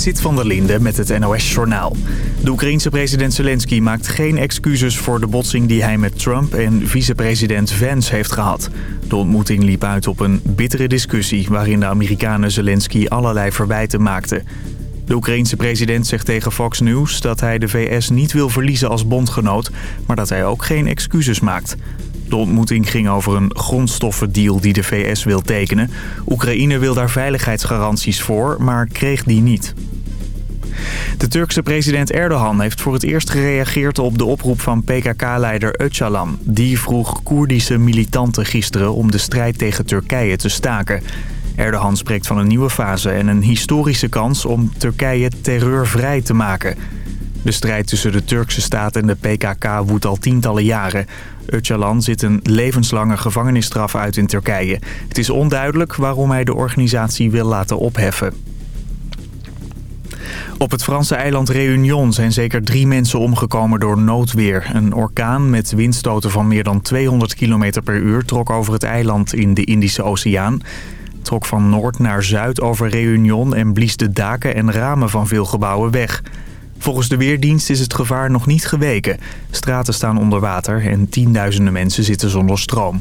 Zit van der Linde met het NOS-journaal. De Oekraïense president Zelensky maakt geen excuses voor de botsing die hij met Trump en vicepresident Vance heeft gehad. De ontmoeting liep uit op een bittere discussie waarin de Amerikanen Zelensky allerlei verwijten maakten. De Oekraïense president zegt tegen Fox News dat hij de VS niet wil verliezen als bondgenoot, maar dat hij ook geen excuses maakt. De ontmoeting ging over een grondstoffendeal die de VS wil tekenen. Oekraïne wil daar veiligheidsgaranties voor, maar kreeg die niet. De Turkse president Erdogan heeft voor het eerst gereageerd op de oproep van PKK-leider Öcalan. Die vroeg Koerdische militanten gisteren om de strijd tegen Turkije te staken. Erdogan spreekt van een nieuwe fase en een historische kans om Turkije terreurvrij te maken. De strijd tussen de Turkse staat en de PKK woedt al tientallen jaren. Öcalan zit een levenslange gevangenisstraf uit in Turkije. Het is onduidelijk waarom hij de organisatie wil laten opheffen. Op het Franse eiland Réunion zijn zeker drie mensen omgekomen door noodweer. Een orkaan met windstoten van meer dan 200 km per uur trok over het eiland in de Indische Oceaan. Trok van noord naar zuid over Réunion en blies de daken en ramen van veel gebouwen weg. Volgens de Weerdienst is het gevaar nog niet geweken. Straten staan onder water en tienduizenden mensen zitten zonder stroom.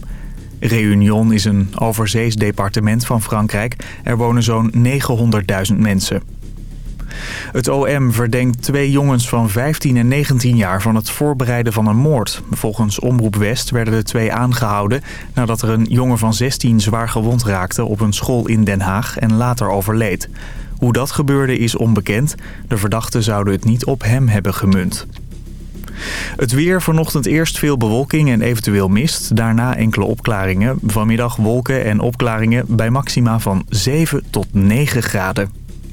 Réunion is een overzees departement van Frankrijk. Er wonen zo'n 900.000 mensen. Het OM verdenkt twee jongens van 15 en 19 jaar van het voorbereiden van een moord. Volgens Omroep West werden de twee aangehouden nadat er een jongen van 16 zwaar gewond raakte op een school in Den Haag en later overleed. Hoe dat gebeurde is onbekend. De verdachten zouden het niet op hem hebben gemunt. Het weer, vanochtend eerst veel bewolking en eventueel mist. Daarna enkele opklaringen. Vanmiddag wolken en opklaringen bij maxima van 7 tot 9 graden.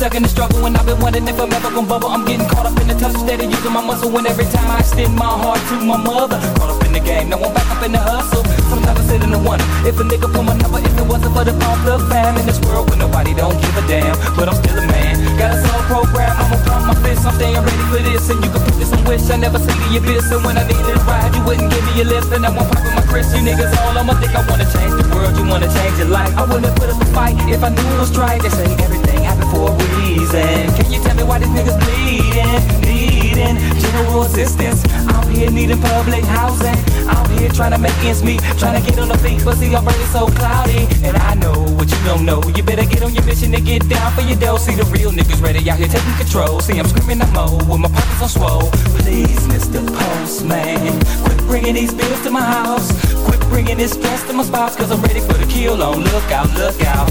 Stuck in the struggle and I've been wondering if I'm ever gonna bubble. I'm getting caught up in the tussle, steady using my muscle. And every time I extend my heart to my mother, caught up in the game, now I'm back up in the hustle. Sometimes I sit in the wonder if a nigga pull my number, if it wasn't for the pump the fam in this world where nobody don't give a damn. But I'm still a man, got a soul program. I'ma pump my fist, I'm staying ready for this. And you can put this in wish I never see the abyss. And when I needed a ride, you wouldn't give me a lift. And now I'm popping my Chris, you niggas all I'ma think I wanna change the world, you wanna change your life. I wouldn't put up a fight if I knew it was right. They say everything for a reason. Can you tell me why these niggas bleeding? Needing general assistance. I'm here needing public housing. I'm here trying to make ends meet, trying to get on the feet, but see, I'm burning so cloudy. And I know what you don't know. You better get on your mission and get down for your dough. See the real niggas ready out here taking control. See, I'm screaming, I'm old with my pockets on swole. Please, Mr. Postman, quit bringing these bills to my house. Quit bringing this stress to my spouse, cause I'm ready for the kill on. Look out, look out,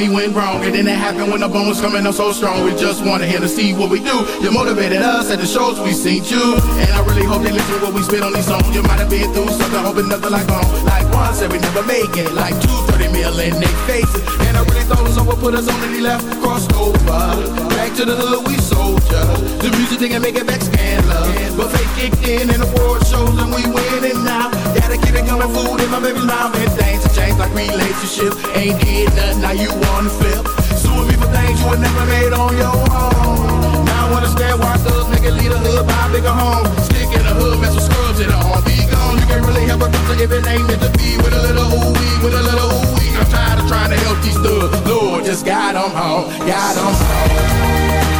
Me went wrong. And then it happened when the bones coming up so strong. We just wanted here to see what we do. You motivated us at the shows we seen you. And I really hope they listen to what we spit on these songs. You might have been through something, hoping nothing like home. Like one said we never make it. Like two, thirty million 30 million they faces. And I really thought someone put us on and he left, crossed over. Back to the hood, we soldier. The music didn't make it back scandalous. But fake kicked in and award shows and we winning now. Gotta keep it coming, food in my baby's mouth. And things have changed like relationships. Ain't did nothing now you wanna flip. Suing me for things you would never made on your own. Now I understand why thugs make it lead a hood, buy a bigger home. Stick in the hood, mess with scrubs in the home. Be gone, you can't really help a doctor if it ain't meant to be. With a little ooh wee, with a little ooh wee. I'm tired of trying to help these thugs. Lord, just guide them home, guide them home.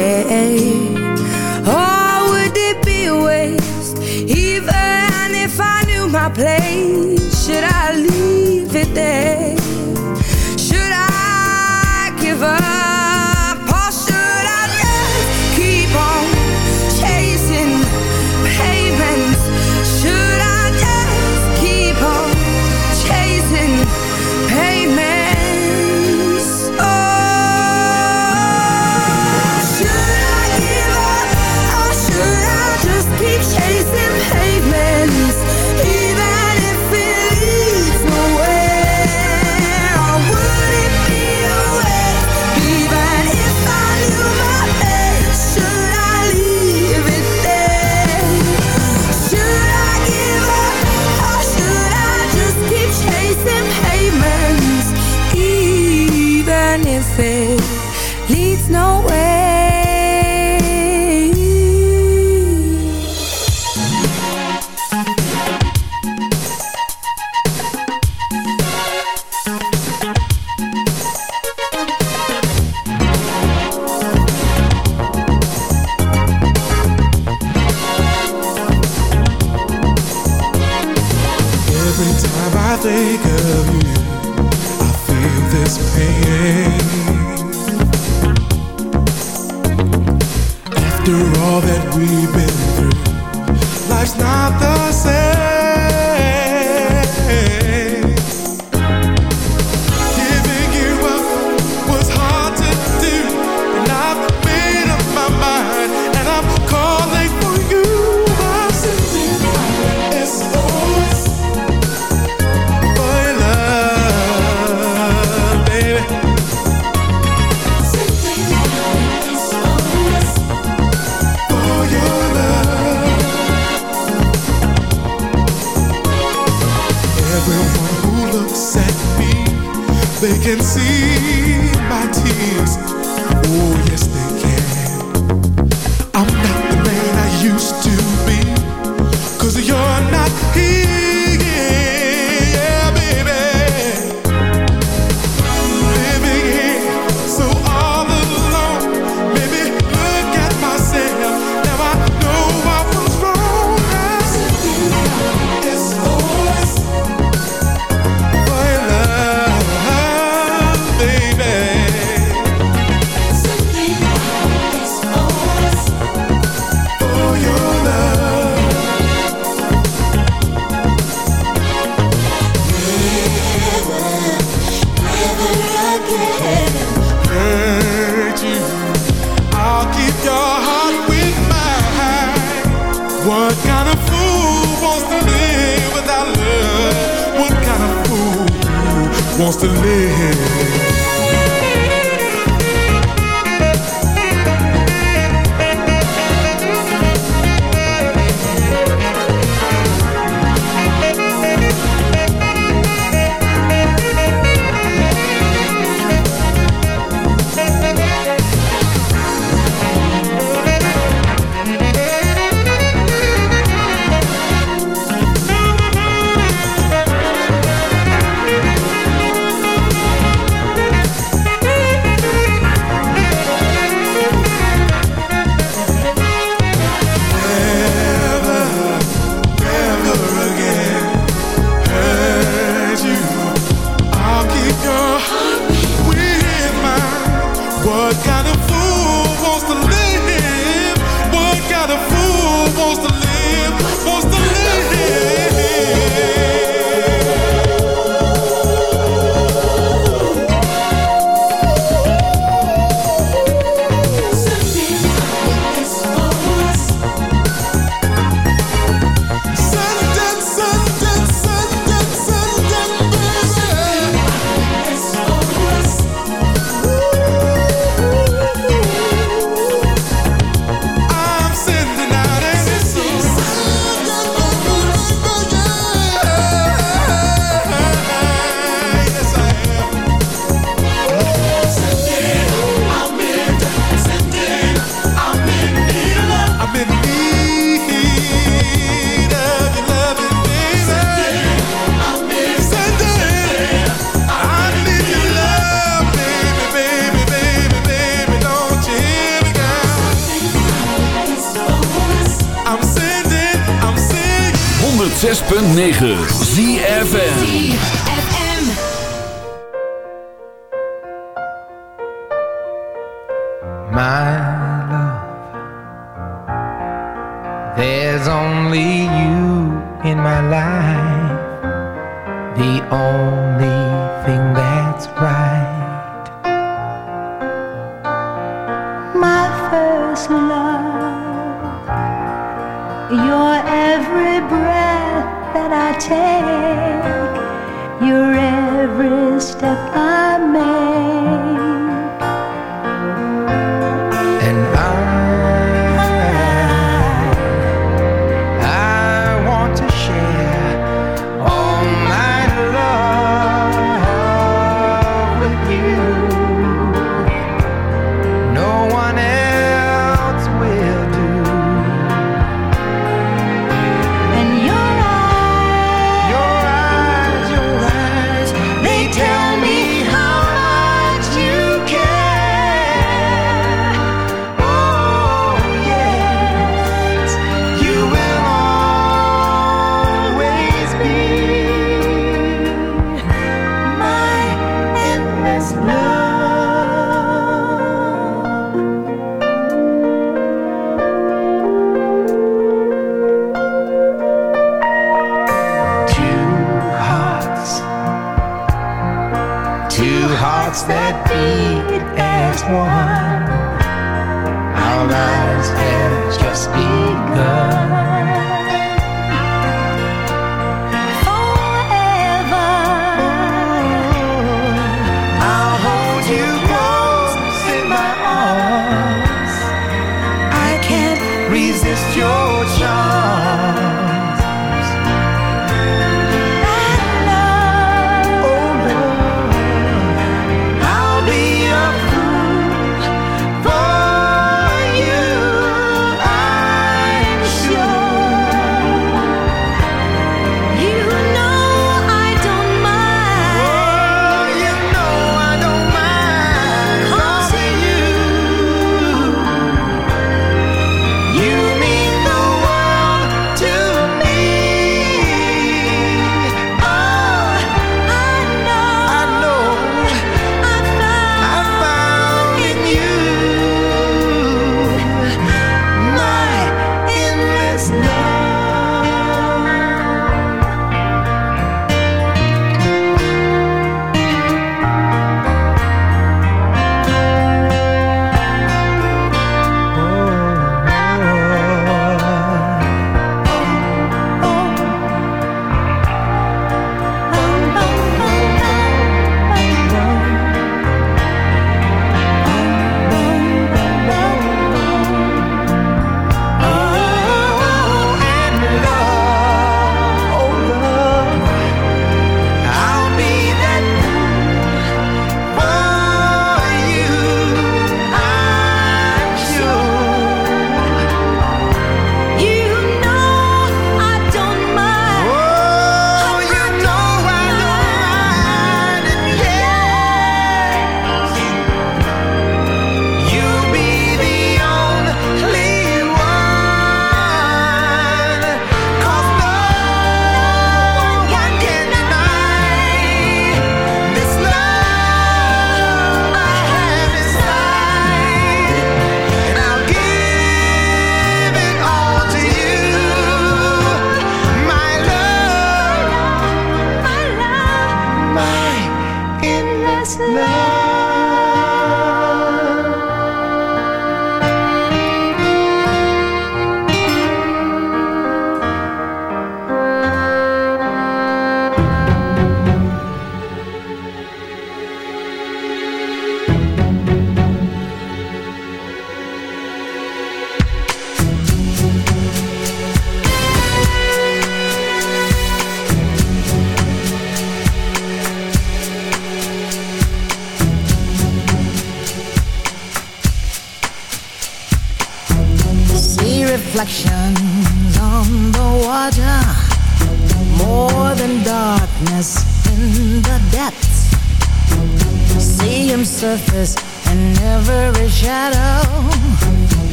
you're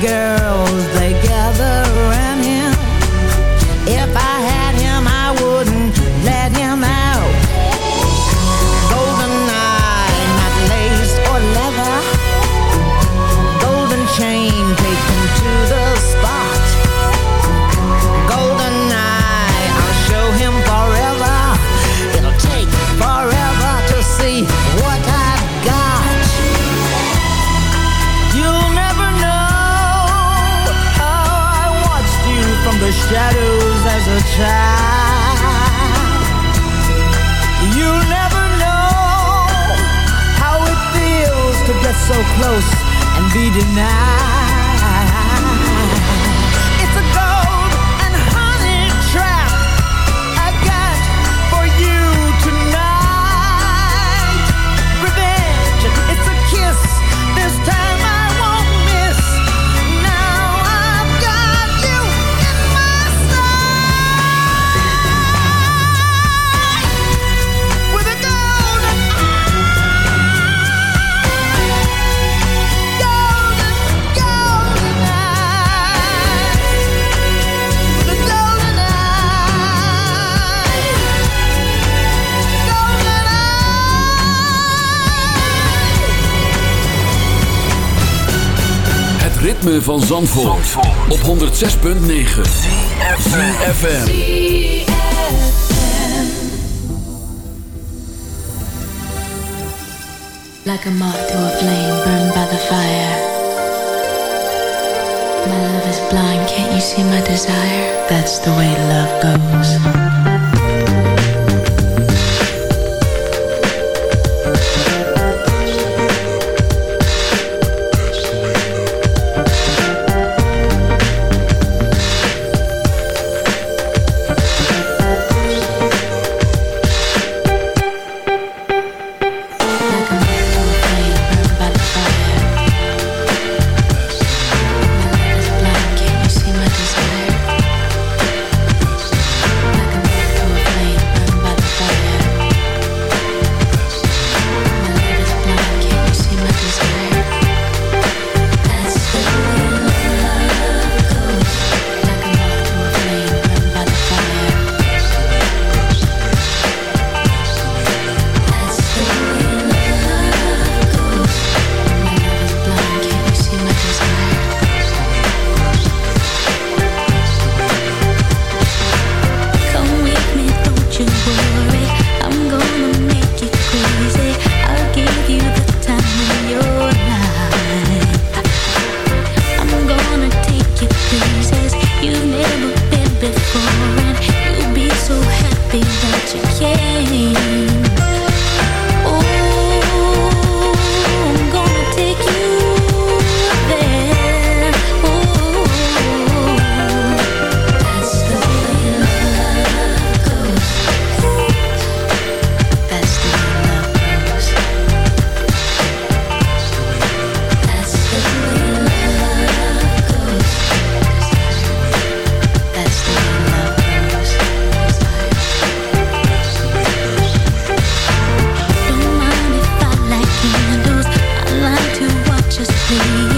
girls, they get close and be denied. ritme van Zandvoort, op 106.9 CFFM Like a moth to a flame burned by the fire. My love is blind, can't you see my desire? That's the way love goes.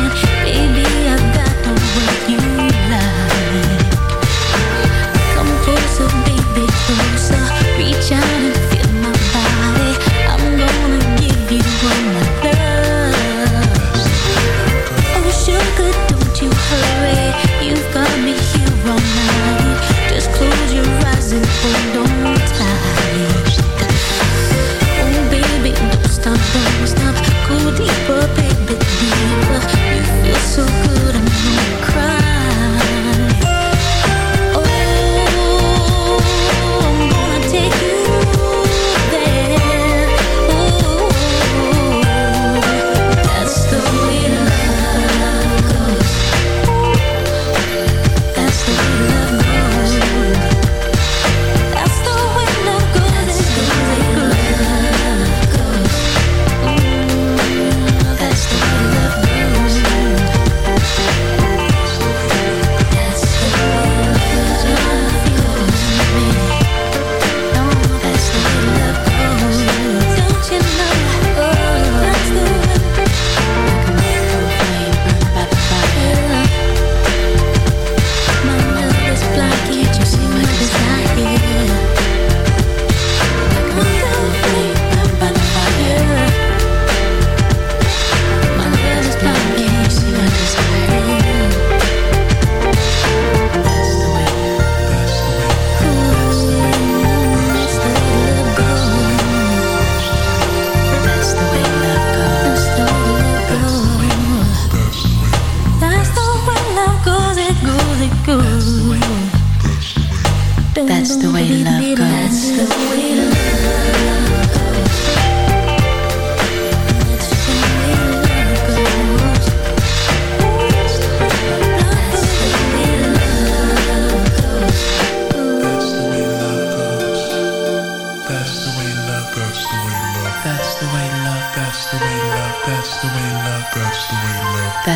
you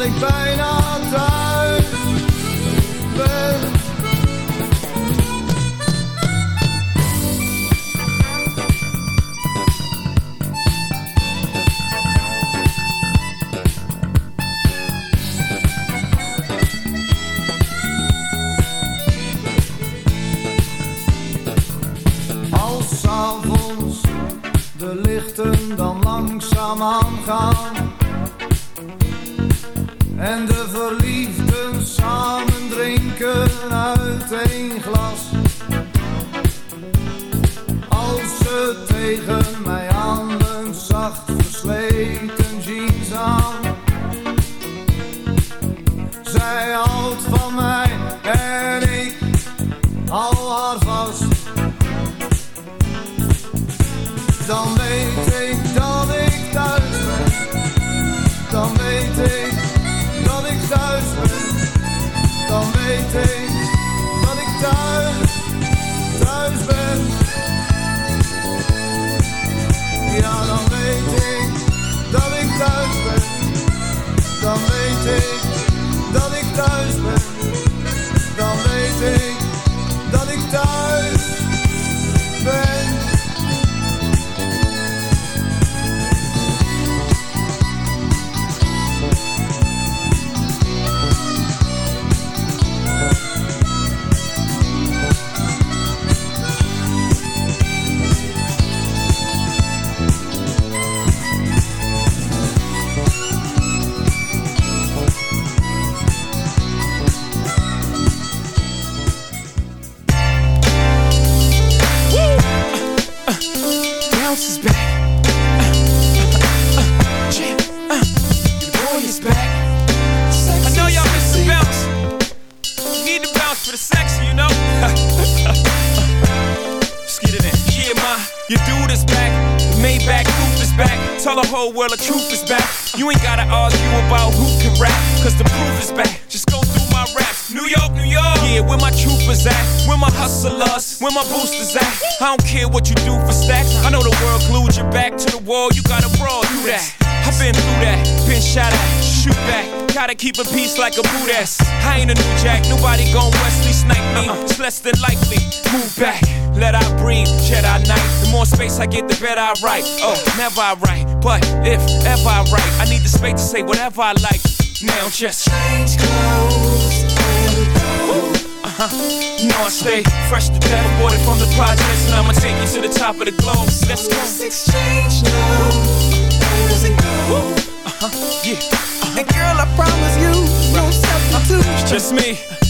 ik bijna my boosters at? I don't care what you do for stacks. I know the world glued your back to the wall. You gotta brawl through that. I've been through that, been shot at, shoot back. Gotta keep a peace like a boot ass. I ain't a new jack, nobody gon' Wesley snipe me. Uh-uh. It's less than likely. Move back, let I breathe, Jedi Knight. The more space I get, the better I write. Oh, never I write, but if ever I write, I need the space to say whatever I like. Now just change clothes huh. You know I stay fresh to death, aborted from the projects, and I'ma take you to the top of the globe. Let's go. Let's exchange now. Where does it go? Uh huh. Yeah. And girl, I promise you, no substitute. It's just me.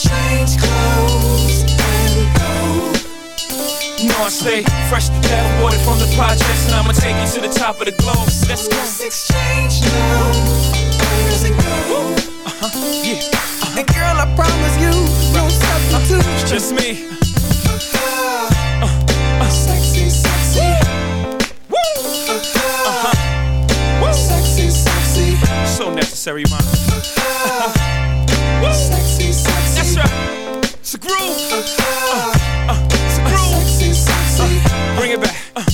Change clothes and go. You know I stay fresh to death, water from the projects, and I'ma take you to the top of the globe. Let's go. Let's exchange now. Where's it go? Uh huh. Yeah. Uh-huh. And girl, I promise you, no substitute. It's just me. Uh, uh, sexy, sexy. Woo. Uh huh. Woo. Sexy, sexy. So necessary, man. It's a groove. Uh, uh, it's a groove. Sexy, sexy. Uh, bring it back. Uh.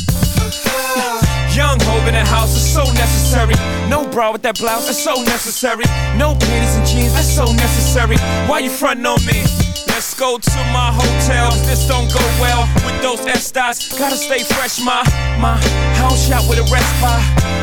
Young Hov in the house is so necessary. No bra with that blouse, that's so necessary. No panties and jeans, that's so necessary. Why you frontin' on me? Let's go to my hotel. This don't go well with those Estes. Gotta stay fresh, my my house shot with a rest by.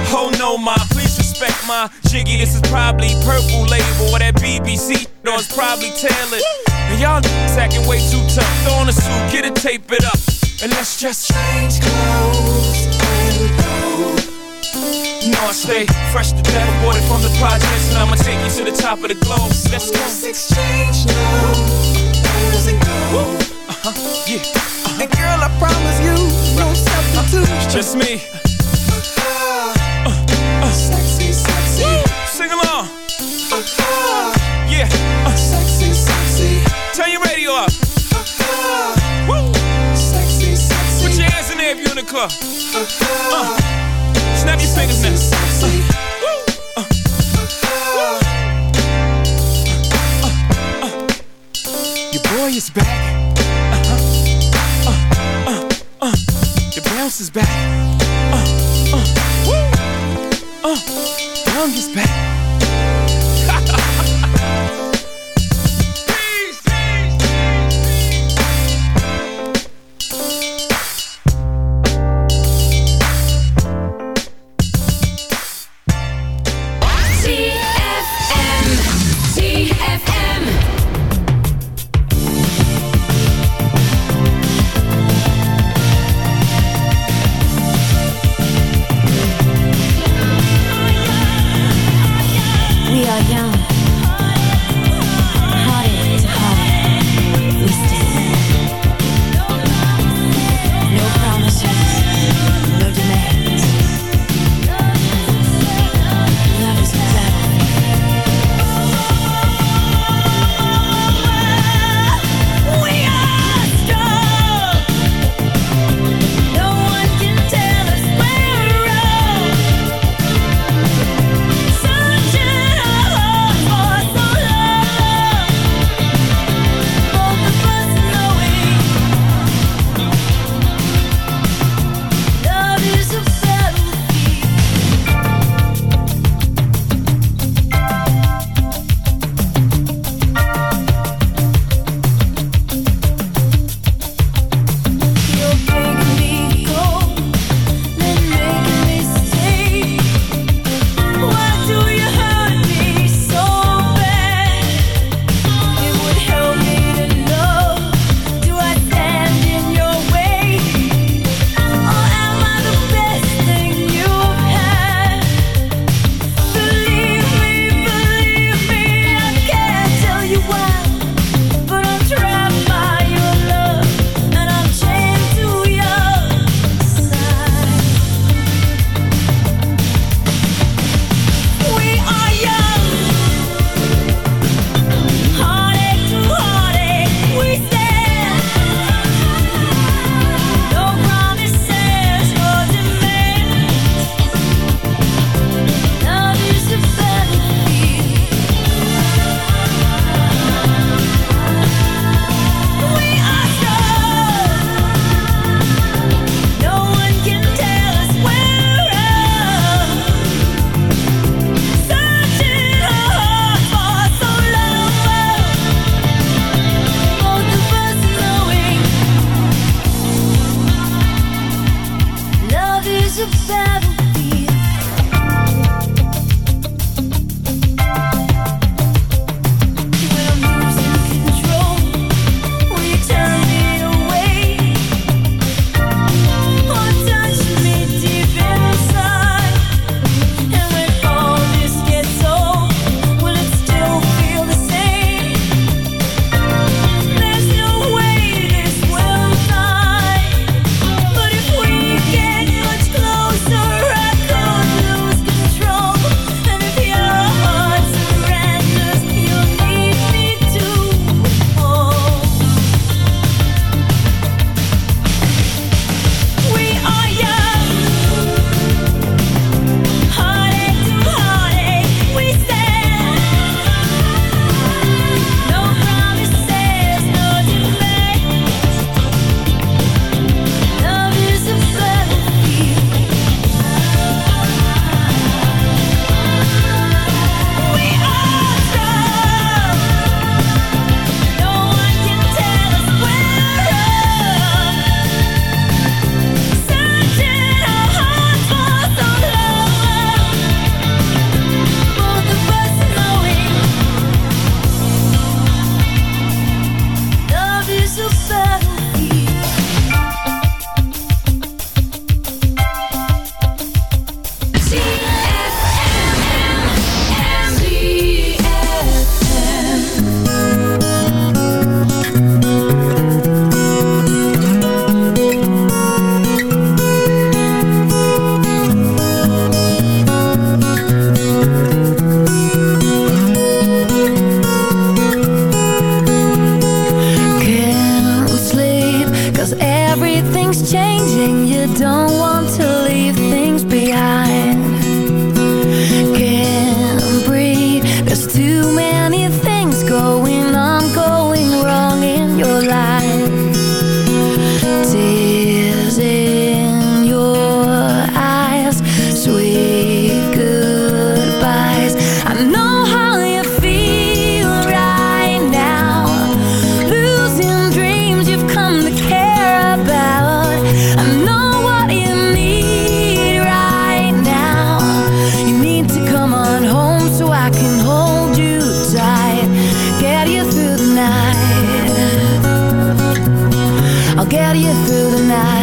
Oh no, my please respect my jiggy. This is probably purple label or that BBC. No, it's probably tailored. And y'all acting way too tough. Throw on a suit, get it, tape it up, and let's just change clothes and go. You know I stay fresh to death, aborted from the projects, and I'ma take you to the top of the globe. Let's go. Let's exchange now. Where's it go? Uh huh. Yeah. Uh-huh. And girl, I promise you, no substitute. It's just me. Your. Uh, Woo. Sexy, sexy. Put your hands in there if you're in the club. Uh, snap your fingers now. Uh, your boy is back. Uh-huh. Uh, uh, uh. The bounce is back. Uh, uh, woo. Uh, young is back. get you through the night.